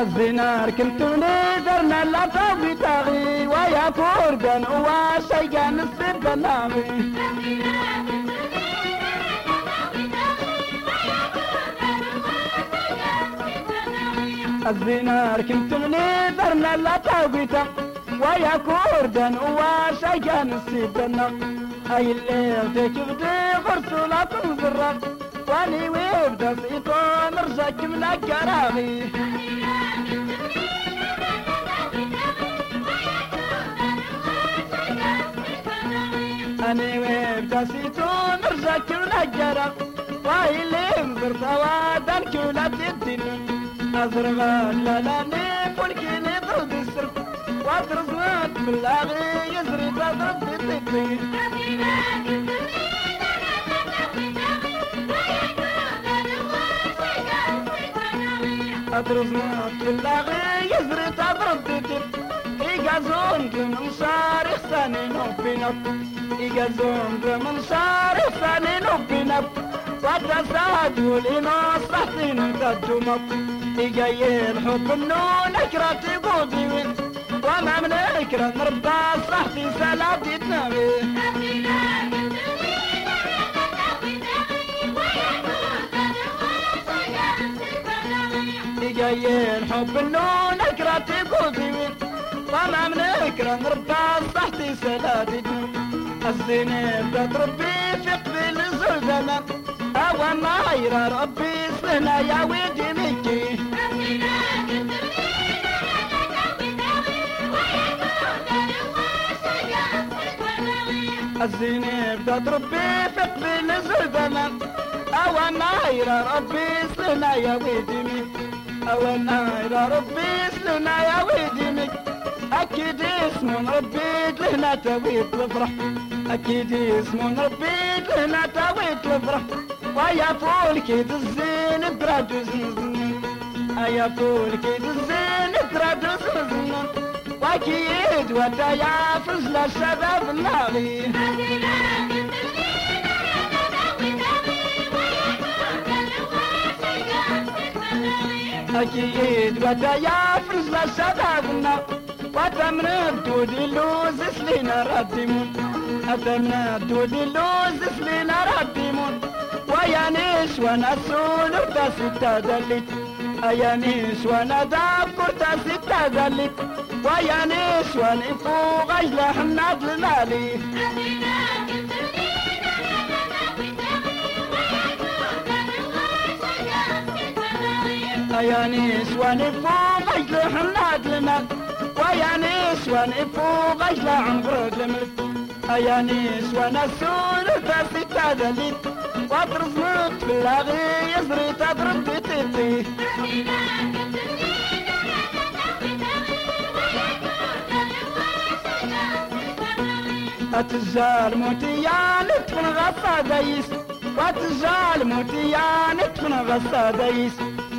الزنار كنت نذرنا لا تاوي تاغي ويا كوردن وشيقان السبناغي الزنار كنت نذرنا لا تاوي ويا كوردن وشيقان السبناغي أي اللي تكبدي تنزرق وأني سيطان رجاك من الكراغي. اني ويبدأ سيطان رجاك من الكراغ واي اللي مزرت وادان كولا تدين ازرغ لا لا نفولكيني ضد السرف واترزوات باللاغي يزري ضد التطير أدرس اللاغي يزري تضرب تتر إيجازون من صار ثاني نوبينب إيجازون من صار ثاني نوبينب وتساعد ولينا صحتين تجمب إيجاي الحب النون أكرتي قودي وما من أكرة نربى صحتي سلاتي تنامي جايين حب النون أقرأ تقولي طالع من أقرأ نربى صحتي سلاتي الزينب تربي في قبيل الزلزلة أو ما يرى ربي سنة يا ويدي مكي الزينب تربي في قبيل الزلزلة أو ما يرى ربي سنة يا ويدي أولنا إلى ربي سلنا يا ويدي أكيد اسم ربي لهنا تويت الفرح. أكيد اسم ربي لهنا تويت الفرح. ويا فول كيد الزين برادو زنزن يا فول كيد الزين برادو زنزن وأكيد ودا يا فزل الشباب الناغي أكيد ودا يفرز لشبابنا وتمنا دود اللوز سلينا رديمون أتمنا دود اللوز سلينا رديمون ويا نيش وأنا سول وتا ستة دلت أيا نيش وأنا داب كرتا ستة دلت ويا نسوان فوق أجل حناد المال ويا نسوان فوق أجل عنبرد الملك يا نسوان السول فاستا دليل واطرز مت باللاغي يزري تضرب بتتي أتزال موتيان تكون غصة دايس. وتزال موتيان تكون غصة دايس.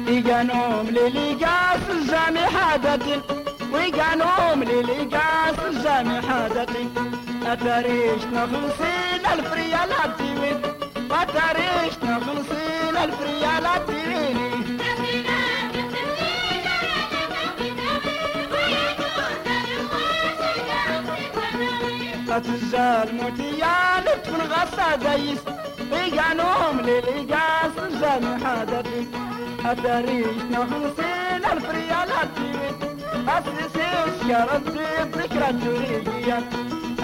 إيجانوم للإيجاس الجامي حادة وإيجانوم للإيجاس الجامي حادة أتاريشنا خمسين ألف ريال وأتاريشنا خمسين ألف ريال أتزال موتيان تكون غصة دايس. إيجانوم للإيجاس الجامي حادة أتاريشنا خمسين ألف ريال هاتيوين أسسيس يا ربي ذكرى تريديا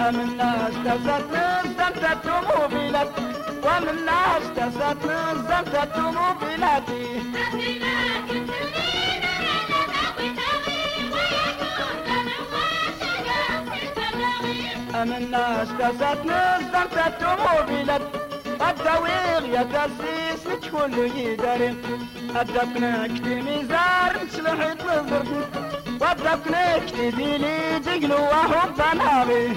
أمن ناس تسات نزلت موبيلات ومن ناس تسات نزلت موبيلاتي أمن ناس تسات نزلت موبيلات الدوير يا تاسيس كل يدارين أدبنا كتي ميزار تسلحت نظرت وأدبنا كتي ديلي تقلو وحب نابي